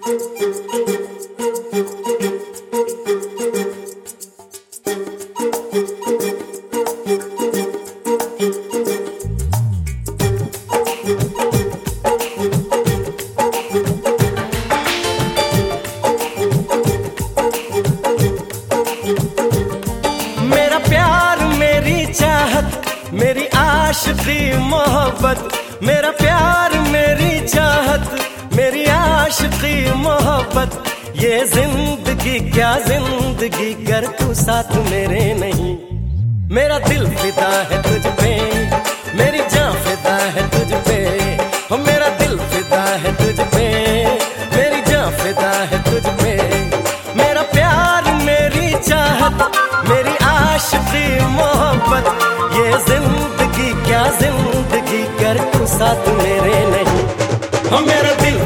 मेरा आशिकी मोहब्बत मेरा प्यार मेरी चाहत। मोहब्बत, ये ज़िंदगी, क्या ज़िंदगी कर तू साथ मेरे नहीं? मेरा दिल फिदा है तुझ पे, मेरी जान फिदा है तुझ पे। मेरा दिल फिदा है तुझ पे, मेरी जान फिदा है तुझ पे। मेरा प्यार, मेरी चाहत, मेरी आशिकी, मोहब्बत, ये ज़िंदगी, क्या ज़िंदगी कर तू साथ मेरे नहीं? मेरा दिल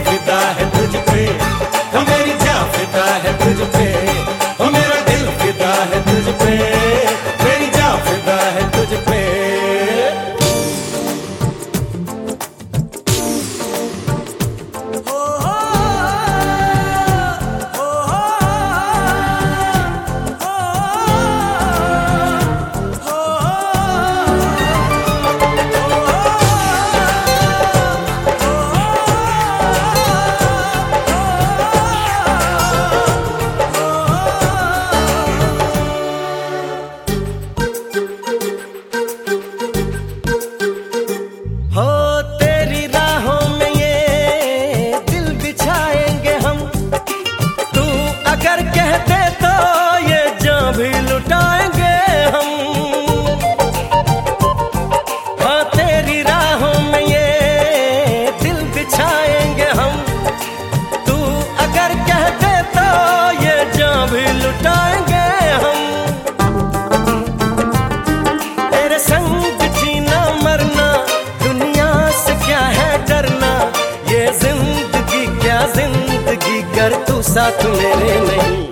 साथ मेरे नहीं।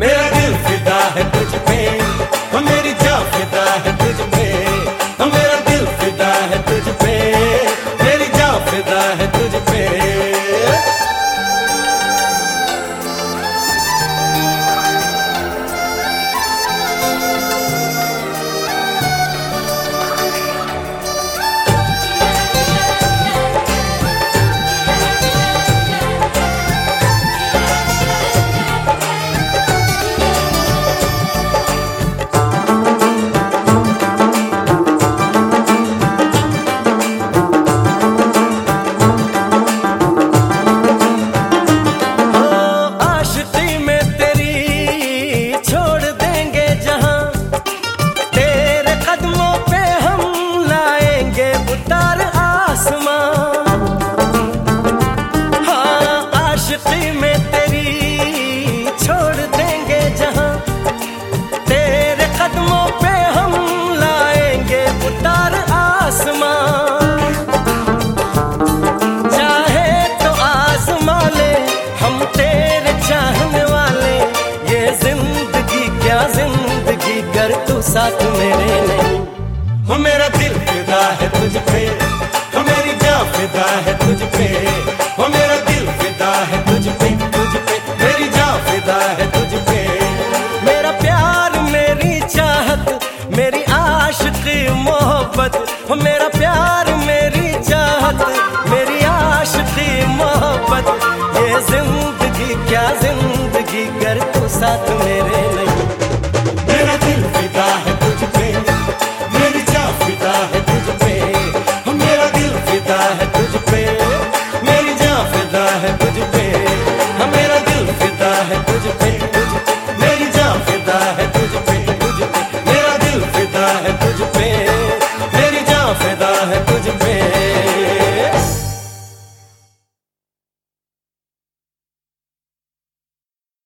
मेरा दिल फिदा है तुझ पे। मेरी आशिकी में तेरी छोड़ देंगे जहाँ। तेरे कदमों पे हम लाएँगे उतार आसमां चाहे तो आजमा ले, हम तेरे चाहने वाले। ये ज़िंदगी, क्या ज़िंदगी कर तू साथ मोहब्बत मेरा प्यार, मेरी चाहत, मेरी आश थी मोहब्बत। ये ज़िंदगी, क्या ज़िंदगी कर तू साथ मेरे